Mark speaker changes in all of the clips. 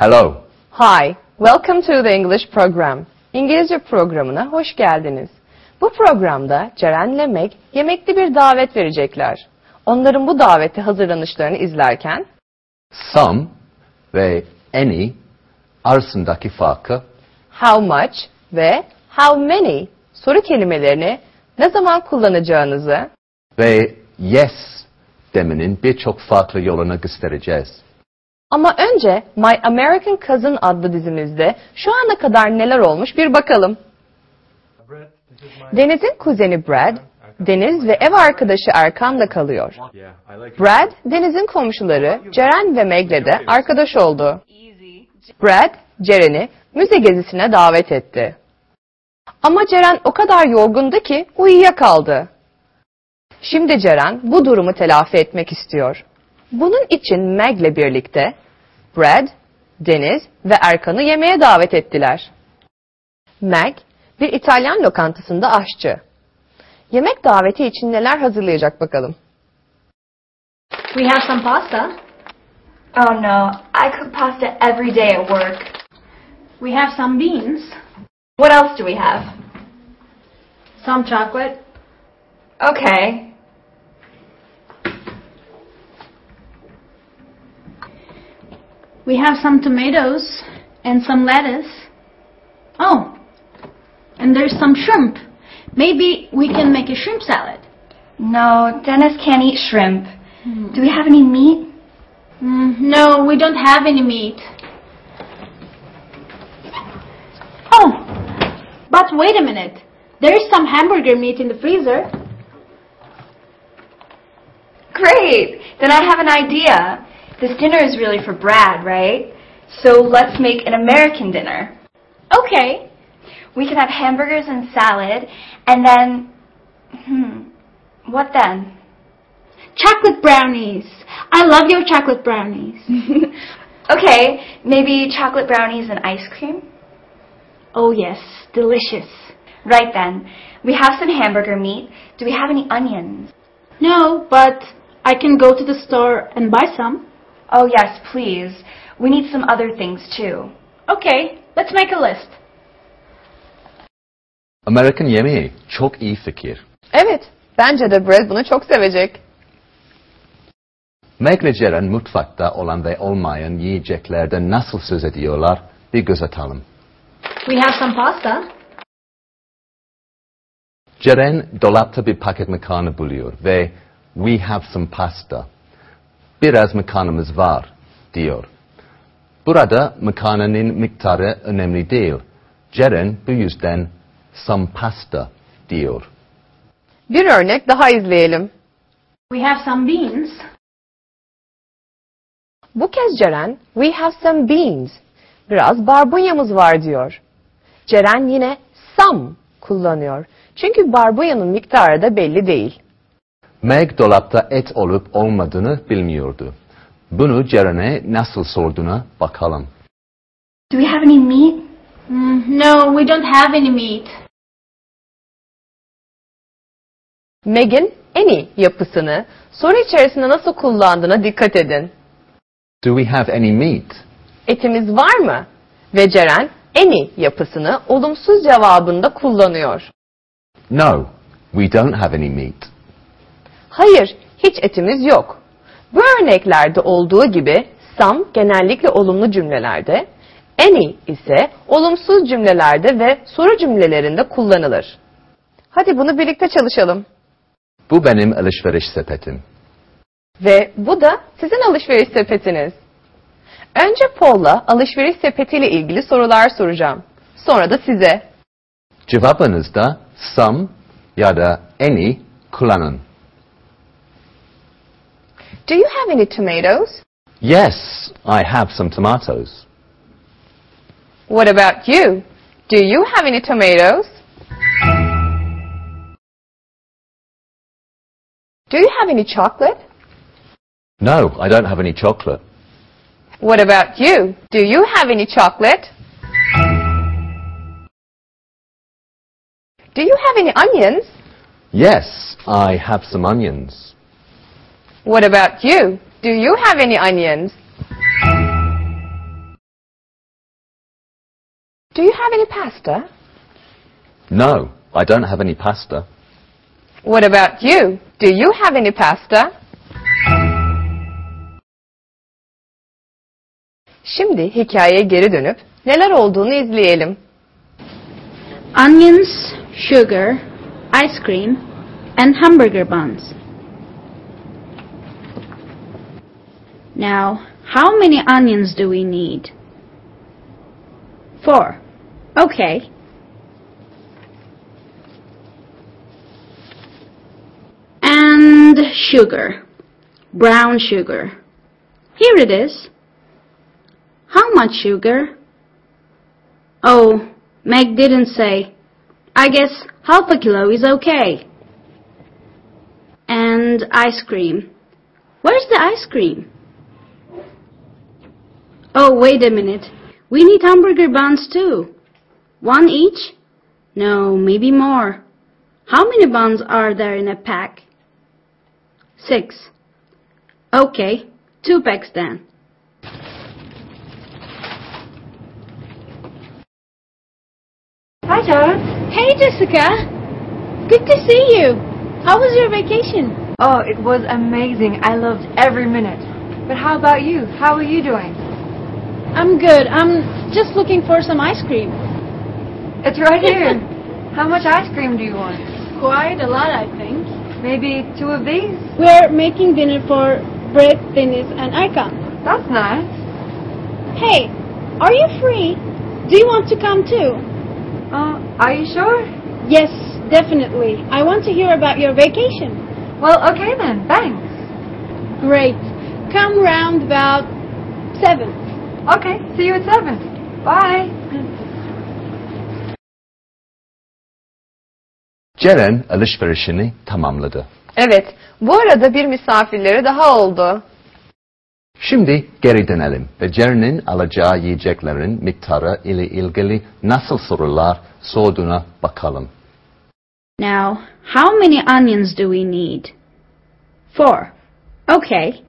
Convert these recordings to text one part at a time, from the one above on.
Speaker 1: Hello.
Speaker 2: Hi, welcome to the English program. İngilizce programına hoş geldiniz. Bu programda Ceren'le Meg yemekli bir davet verecekler. Onların bu davete hazırlanışlarını izlerken
Speaker 1: Some ve any arasındaki farkı
Speaker 2: how much ve how many soru kelimelerini ne zaman kullanacağınızı
Speaker 1: ve yes demenin birçok farklı yolunu göstereceğiz.
Speaker 2: Ama önce My American Cousin adlı dizimizde şu ana kadar neler olmuş bir bakalım. Deniz'in kuzeni Brad, Deniz ve ev arkadaşı Erkan'la kalıyor. Brad, Deniz'in komşuları Ceren ve Meg'le de arkadaş oldu. Brad, Ceren'i müze gezisine davet etti. Ama Ceren o kadar yorgundu ki uyuyakaldı. Şimdi Ceren bu durumu telafi etmek istiyor. Bunun için Meg'le birlikte Brad, Deniz ve Erkan'ı yemeğe davet ettiler. Meg, bir İtalyan lokantasında aşçı. Yemek daveti için neler hazırlayacak bakalım.
Speaker 3: We have some pasta.
Speaker 4: Oh no, I cook pasta every day at work.
Speaker 3: We have some beans.
Speaker 4: What else do we have?
Speaker 3: Some chocolate.
Speaker 4: Okay.
Speaker 3: We have some tomatoes and some lettuce. Oh, and there's some shrimp. Maybe we can make a shrimp salad.
Speaker 4: No, Deniz can't eat shrimp. Do we have any meat?
Speaker 3: Mm, no, we don't have any meat. Oh, but wait a minute. There is some hamburger meat in the freezer.
Speaker 4: Great! Then I have an idea. This dinner is really for Brad, right? So let's make an American dinner.
Speaker 3: Okay.
Speaker 4: We can have hamburgers and salad, and then. Hmm. What then?
Speaker 3: Chocolate brownies. I love your chocolate brownies.
Speaker 4: okay, maybe chocolate brownies and ice cream?
Speaker 3: oh yes, delicious.
Speaker 4: Right then. We have some hamburger meat. Do we have any onions?
Speaker 3: No, but I can go to the store and buy some.
Speaker 4: Oh, yes, please. We need some other things too.
Speaker 3: Okay, let's make a list.
Speaker 1: American yemeği çok iyi fikir.
Speaker 2: Evet, bence de Brad bunu çok sevecek.
Speaker 1: Meg ve Ceren mutfakta olan ve olmayan yiyeceklerden nasıl söz ediyorlar bir göz atalım.
Speaker 3: We have some pasta.
Speaker 1: Ceren dolapta bir paket makarna buluyor ve we have some pasta. Biraz makarnamız var diyor. Burada makarnanın miktarı önemli değil. Ceren bu yüzden some pasta diyor.
Speaker 2: Bir örnek daha izleyelim.
Speaker 3: We have some beans.
Speaker 2: Bu kez Ceren, we have some beans. Biraz barbunyamız var diyor. Ceren yine some kullanıyor. Çünkü barbunyanın miktarı da belli değil.
Speaker 1: Meg dolapta et olup olmadığını bilmiyordu. Bunu Ceren'e nasıl sorduğuna bakalım.
Speaker 4: Do we have any meat?
Speaker 3: Mm, no, we don't have any meat.
Speaker 2: Meg'in any yapısını soru içerisinde nasıl kullandığına dikkat edin.
Speaker 1: Do we have any meat?
Speaker 2: Etimiz var mı? Ve Ceren any yapısını olumsuz cevabında kullanıyor.
Speaker 1: No, we don't have any meat.
Speaker 2: Hayır, hiç etimiz yok. Bu örneklerde olduğu gibi some genellikle olumlu cümlelerde, any ise olumsuz cümlelerde ve soru cümlelerinde kullanılır. Hadi bunu birlikte çalışalım.
Speaker 1: Bu benim alışveriş sepetim.
Speaker 2: Ve bu da sizin alışveriş sepetiniz. Önce Paul'la alışveriş sepetiyle ilgili sorular soracağım. Sonra da size.
Speaker 1: Cevabınızda some ya da any kullanın.
Speaker 2: Do you have any tomatoes?
Speaker 1: Yes, I have some tomatoes.
Speaker 2: What about you? Do you have any tomatoes? Do you have any chocolate?
Speaker 1: No, I don't have any chocolate.
Speaker 2: What about you? Do you have any chocolate? Do you have any onions?
Speaker 1: Yes, I have some onions.
Speaker 2: What about you? Do you have any onions? do you have any pasta?
Speaker 1: No, I don't have any pasta.
Speaker 2: What about you? Do you have any pasta? Şimdi hikayeye geri dönüp neler olduğunu izleyelim.
Speaker 5: Onions, sugar, ice cream, and hamburger buns. Now, how many onions do we need? Four. Okay. And sugar. Brown sugar. Here it is. How much sugar? Oh, Meg didn't say. I guess half a kilo is okay. And ice cream. Where's the ice cream? Oh, wait a minute. We need hamburger buns too. One each? No, maybe more. How many buns are there in a pack? Six. Okay, two packs then.
Speaker 6: Hi, John.
Speaker 5: Hey, Jessica. Good to see you. How was your vacation?
Speaker 6: Oh, it was amazing. I loved every minute. But how about you? How are you doing?
Speaker 5: I'm good. I'm just looking for some ice cream.
Speaker 6: It's right here. how much ice cream do you want?
Speaker 5: Quite a lot, I think.
Speaker 6: Maybe two of these?
Speaker 5: We're making dinner for Brett, Deniz, and Erkan.
Speaker 6: That's nice.
Speaker 5: Hey, are you free? Do you want to come too?
Speaker 6: Uh, are you sure?
Speaker 5: Yes, definitely. I want to hear about your vacation.
Speaker 6: Well, okay then. Thanks.
Speaker 5: Great. Come round about seven.
Speaker 6: Okay, see you at seven. Bye.
Speaker 1: Ceren alışverişini tamamladı.
Speaker 2: Evet, bu arada bir misafirleri daha oldu.
Speaker 1: Şimdi geri dönelim ve Ceren'in alacağı yiyeceklerin miktarı ile ilgili nasıl sorular sorduğuna bakalım.
Speaker 5: Now, how many onions do we need? Four. Okay.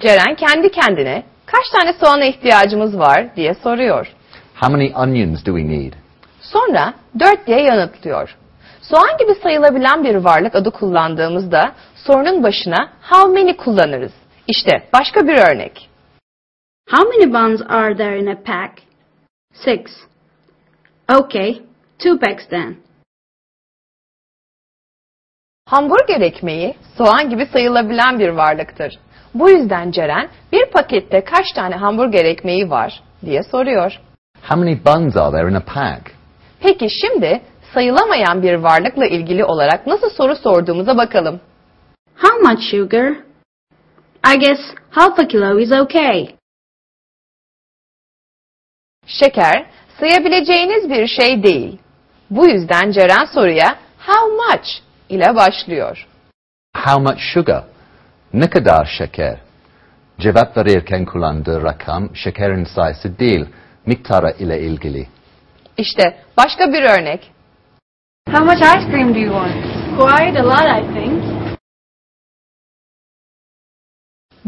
Speaker 2: Ceren kendi kendine kaç tane soğana ihtiyacımız var diye soruyor.
Speaker 1: How many onions do we need?
Speaker 2: Sonra 4 diye yanıtlıyor. Soğan gibi sayılabilen bir varlık adı kullandığımızda sorunun başına how many kullanırız. İşte başka bir örnek.
Speaker 5: How many buns are there in a pack? Six. Okay, two packs then.
Speaker 2: Hamburger ekmeği soğan gibi sayılabilen bir varlıktır. Bu yüzden Ceren bir pakette kaç tane hamburger ekmeği var diye soruyor.
Speaker 1: How many buns are there in a pack?
Speaker 2: Peki şimdi sayılamayan bir varlıkla ilgili olarak nasıl soru sorduğumuza bakalım.
Speaker 5: How much sugar? I guess half a kilo is okay.
Speaker 2: Şeker sayabileceğiniz bir şey değil. Bu yüzden Ceren soruya how much ile başlıyor.
Speaker 1: How much sugar? Ne kadar şeker? Cevap verirken kullandığı rakam şekerin sayısı değil, miktarı ile ilgili.
Speaker 2: İşte başka bir örnek.
Speaker 6: How much ice cream do you want?
Speaker 5: Quite a lot, I think.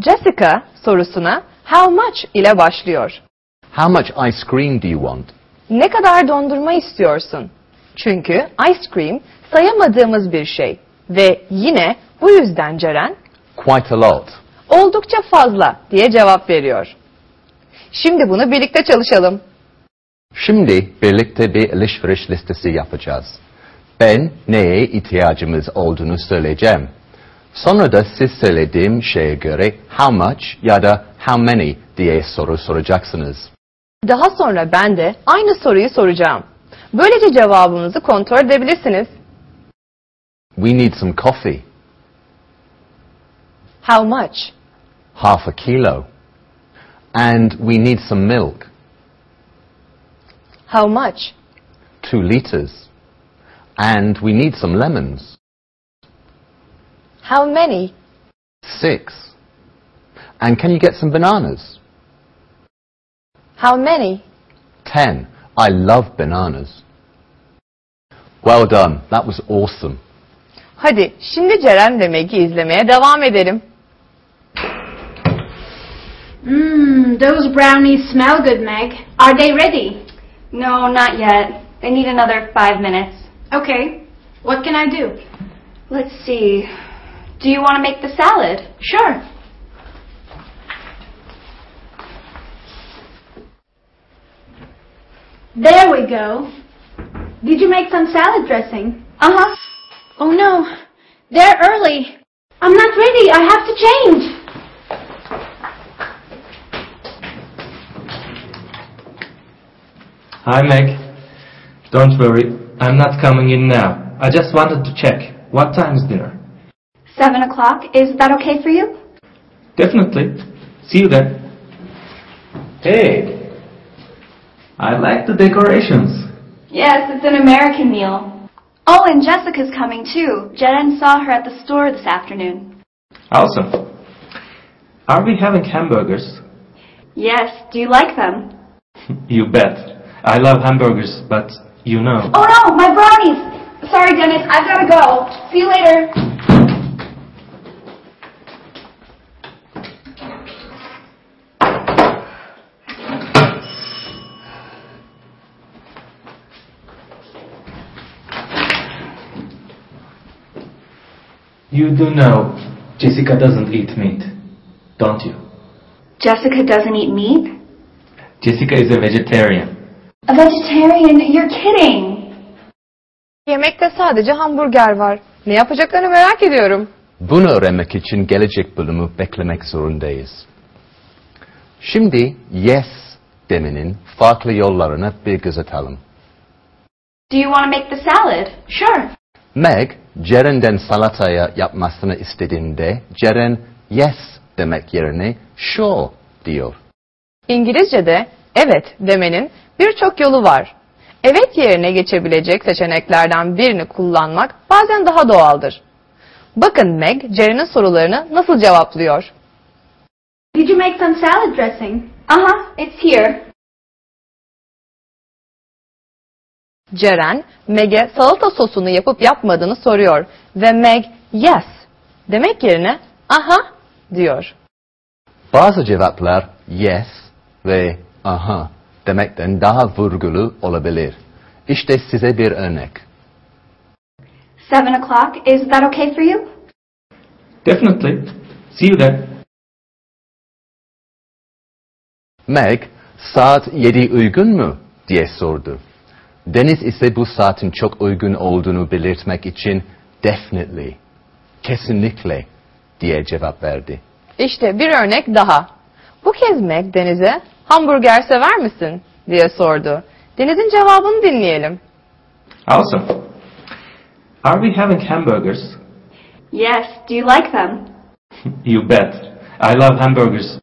Speaker 2: Jessica sorusuna how much ile başlıyor.
Speaker 1: How much ice cream do you want?
Speaker 2: Ne kadar dondurma istiyorsun? Çünkü ice cream sayamadığımız bir şey. Ve yine bu yüzden Ceren
Speaker 1: Quite a lot.
Speaker 2: oldukça fazla diye cevap veriyor. Şimdi bunu birlikte çalışalım.
Speaker 1: Şimdi birlikte bir alışveriş listesi yapacağız. Ben neye ihtiyacımız olduğunu söyleyeceğim. Sonra da siz söylediğim şeye göre how much ya da how many diye soru soracaksınız.
Speaker 2: Daha sonra ben de aynı soruyu soracağım. Böylece cevabınızı kontrol edebilirsiniz.
Speaker 1: We need some coffee.
Speaker 2: How much?
Speaker 1: half a kilo. And we need some milk,
Speaker 2: How much?
Speaker 1: two liters. And we need some lemons,
Speaker 2: How many?
Speaker 1: six. And can you get some bananas?
Speaker 2: How many?
Speaker 1: Ten. I love bananas. Well done. That was awesome.
Speaker 2: Hadi şimdi Ceren ve Meg'i izlemeye devam edelim.
Speaker 3: Mmm, those brownies smell good, Meg. Are they ready?
Speaker 4: No, not yet. They need another five minutes.
Speaker 3: Okay. What can I do?
Speaker 4: Let's see. Do you want to make the salad?
Speaker 3: Sure. There we go. Did you make some salad dressing?
Speaker 4: Uh-huh.
Speaker 3: Oh no, they're early. I'm not ready. I have to change.
Speaker 7: Hi, Meg. Don't worry, I'm not coming in now. I just wanted to check. What time is dinner?
Speaker 4: Seven o'clock. Is that okay for you?
Speaker 7: Definitely. See you then. Hey, I like the decorations.
Speaker 4: Yes, it's an American meal. Oh, and Jessica's coming too. Jen saw her at the store this afternoon.
Speaker 7: Awesome. Are we having hamburgers?
Speaker 4: Yes, do you like them?
Speaker 7: You bet. I love hamburgers, but you know.
Speaker 4: Oh no, my brownies! Sorry, Deniz, I've gotta go. See you later.
Speaker 7: You do know Jessica doesn't eat meat, don't you?
Speaker 4: Jessica doesn't eat meat?
Speaker 7: Jessica is a vegetarian.
Speaker 4: Vegetarian? You're kidding.
Speaker 2: Yemekte sadece hamburger var. Ne yapacaklarını merak ediyorum.
Speaker 1: Bunu öğrenmek için gelecek bölümü beklemek zorundayız. Şimdi yes demenin farklı yollarına bir göz atalım.
Speaker 4: Do you want to make the salad? Sure.
Speaker 1: Meg, Ceren'den salataya yapmasını istediğinde Ceren yes demek yerine sure diyor.
Speaker 2: İngilizce'de evet demenin birçok yolu var. Evet yerine geçebilecek seçeneklerden birini kullanmak bazen daha doğaldır. Bakın Meg, Ceren'in sorularını nasıl cevaplıyor.
Speaker 3: Did you make some salad dressing?
Speaker 4: Uh-huh, it's here.
Speaker 2: Ceren, Meg'e salata sosunu yapıp yapmadığını soruyor ve Meg yes demek yerine aha diyor.
Speaker 1: Bazı cevaplar yes ve aha demekten daha vurgulu olabilir. İşte size bir örnek.
Speaker 4: Seven o'clock. Is that okay for you?
Speaker 7: Definitely. See you then.
Speaker 1: Meg, saat 7 uygun mu? diye sordu. Deniz ise bu saatin çok uygun olduğunu belirtmek için definitely, kesinlikle diye cevap verdi.
Speaker 2: İşte bir örnek daha. Bu kez Meg Deniz'e hamburger sever misin diye sordu. Deniz'in cevabını dinleyelim.
Speaker 7: Awesome. Are we having hamburgers?
Speaker 4: Yes. Do you like them?
Speaker 7: You bet. I love hamburgers.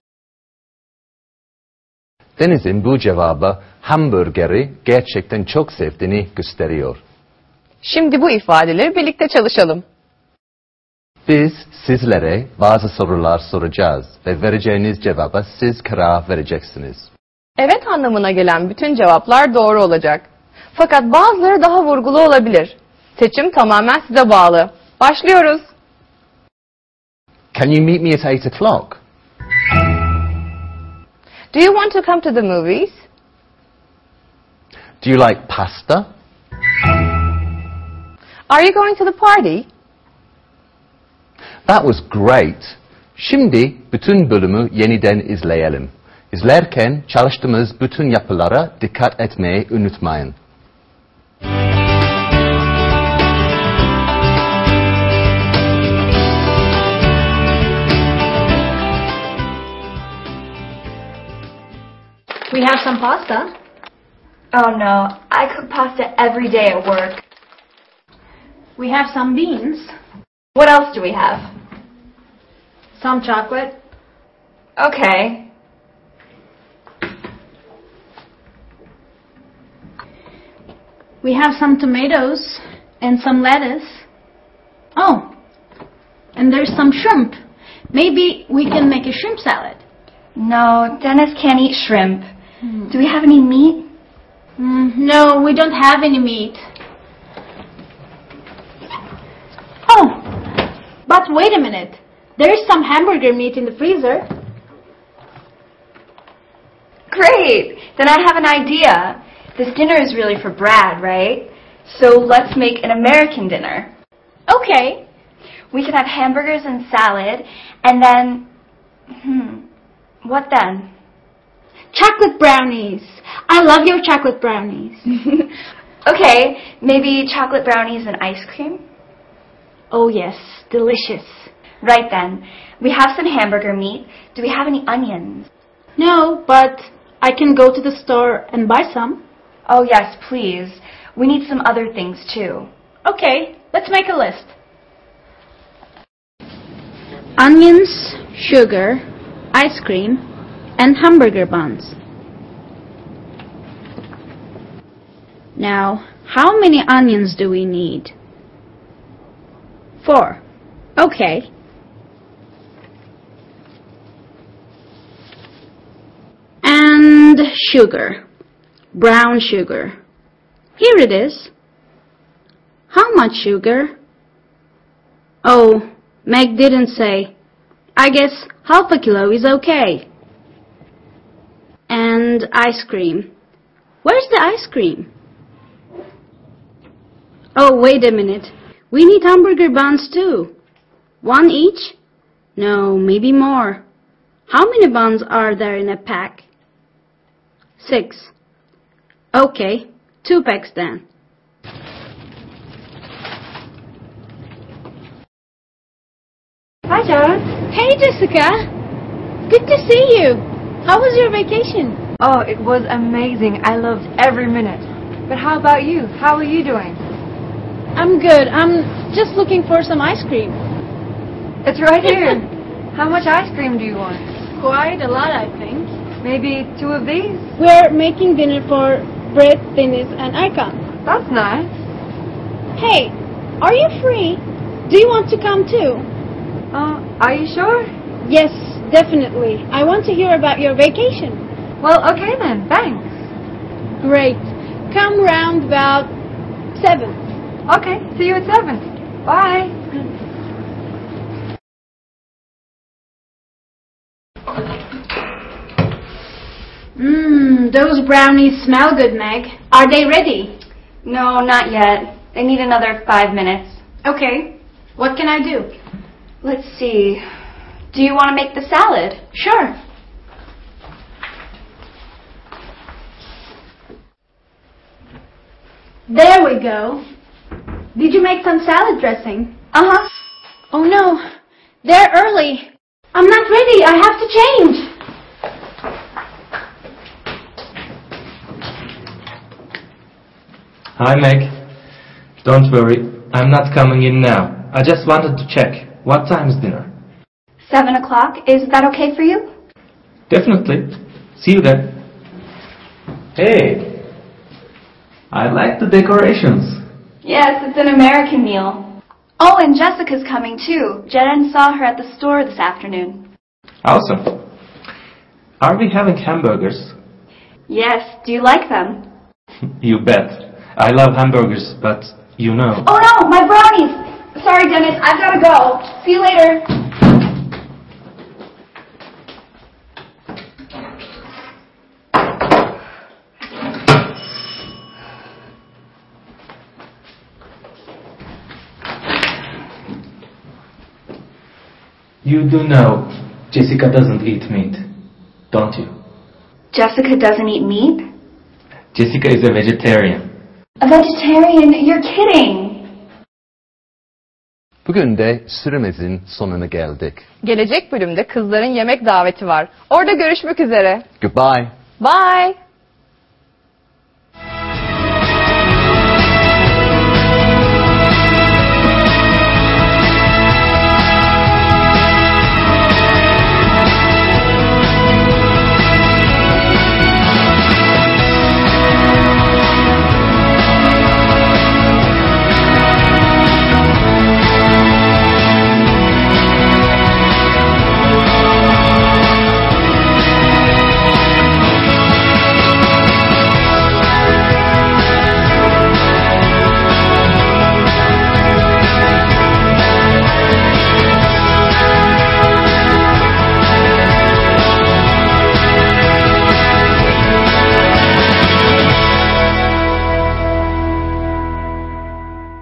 Speaker 1: Deniz'in bu cevabı hamburgeri gerçekten çok sevdiğini gösteriyor.
Speaker 2: Şimdi bu ifadeleri birlikte çalışalım.
Speaker 1: Biz sizlere bazı sorular soracağız ve vereceğiniz cevaba siz karar vereceksiniz.
Speaker 2: Evet anlamına gelen bütün cevaplar doğru olacak. Fakat bazıları daha vurgulu olabilir. Seçim tamamen size bağlı. Başlıyoruz.
Speaker 1: Can you meet me at 8 o'clock?
Speaker 2: Do you want to come to the movies?
Speaker 1: Do you like pasta?
Speaker 2: Are you going to the party?
Speaker 1: That was great. Şimdi bütün bölümü yeniden izleyelim. İzlerken çalıştığımız bütün yapılara dikkat etmeyi unutmayın.
Speaker 3: We have some pasta.
Speaker 4: Oh no, I cook pasta every day at work.
Speaker 3: We have some beans.
Speaker 4: What else do we have?
Speaker 3: Some chocolate.
Speaker 4: Okay.
Speaker 3: We have some tomatoes and some lettuce. Oh, and there's some shrimp. Maybe we can make a shrimp salad.
Speaker 4: No, Deniz can't eat shrimp. Do we have any meat?
Speaker 3: Mm, no, we don't have any meat. Oh, but wait a minute. There is some hamburger meat in the freezer.
Speaker 4: Great! Then I have an idea. This dinner is really for Brad, right? So let's make an American dinner.
Speaker 3: Okay.
Speaker 4: We can have hamburgers and salad, and then. Hmm. What then?
Speaker 3: Chocolate brownies. I love your chocolate brownies.
Speaker 4: okay, maybe chocolate brownies and ice cream?
Speaker 3: Oh yes, delicious.
Speaker 4: Right then. We have some hamburger meat. Do we have any onions?
Speaker 3: No, but I can go to the store and buy some.
Speaker 4: Oh, yes, please. We need some other things too.
Speaker 3: Okay, let's make a list. Onions, sugar, ice cream, and hamburger buns. Now, how many onions do we need? Four. Okay. And sugar. Brown sugar. Here it is. How much sugar? Oh, Meg didn't say. I guess half a kilo is okay. And ice cream. Where's the ice cream? Oh, wait a minute. We need hamburger buns too. One each? No, maybe more. How many buns are there in a pack? Six. Okay, two packs then.
Speaker 2: Hi, John.
Speaker 3: Hey, Jessica. Good to see you. How was your vacation?
Speaker 2: Oh, it was amazing. I loved every minute. But how about you? How are you doing?
Speaker 3: I'm good. I'm just looking for some ice cream.
Speaker 2: It's right here. how much ice cream do you want?
Speaker 3: Quite a lot, I think.
Speaker 2: Maybe two of these?
Speaker 3: We're making dinner for Brett, Deniz, and Erkan.
Speaker 2: That's nice.
Speaker 3: Hey, are you free? Do you want to come too?
Speaker 2: Uh, are you sure?
Speaker 3: Yes, definitely. I want to hear about your vacation.
Speaker 2: Well, okay then. Thanks.
Speaker 3: Great. Come round about seven.
Speaker 2: Okay, see you at seven. Bye.
Speaker 3: Mmm, those brownies smell good, Meg. Are they ready?
Speaker 4: No, not yet. They need another five minutes.
Speaker 3: Okay. What can I do?
Speaker 4: Let's see. Do you want to make the salad?
Speaker 3: Sure. There we go. Did you make some salad dressing?
Speaker 4: Uh-huh.
Speaker 3: Oh no, they're early. I'm not ready. I have to change.
Speaker 7: Hi, Meg. Don't worry, I'm not coming in now. I just wanted to check. What time is dinner?
Speaker 4: Seven o'clock. Is that okay for you?
Speaker 7: Definitely. See you then. Hey, I like the decorations.
Speaker 4: Yes, it's an American meal. Oh, and Jessica's coming too. Jen saw her at the store this afternoon.
Speaker 7: Awesome. Are we having hamburgers?
Speaker 4: Yes, do you like them?
Speaker 7: you bet. I love hamburgers, but you know.
Speaker 4: Oh no, my brownies! Sorry, Deniz, I've gotta go. See you later.
Speaker 7: You do know Jessica doesn't eat meat, don't you?
Speaker 4: Jessica doesn't eat meat?
Speaker 7: Jessica is a vegetarian.
Speaker 4: A vegetarian? You're kidding.
Speaker 1: Bugün de süremizin sonuna geldik.
Speaker 2: Gelecek bölümde kızların yemek daveti var. Orada görüşmek üzere.
Speaker 1: Goodbye.
Speaker 2: Bye.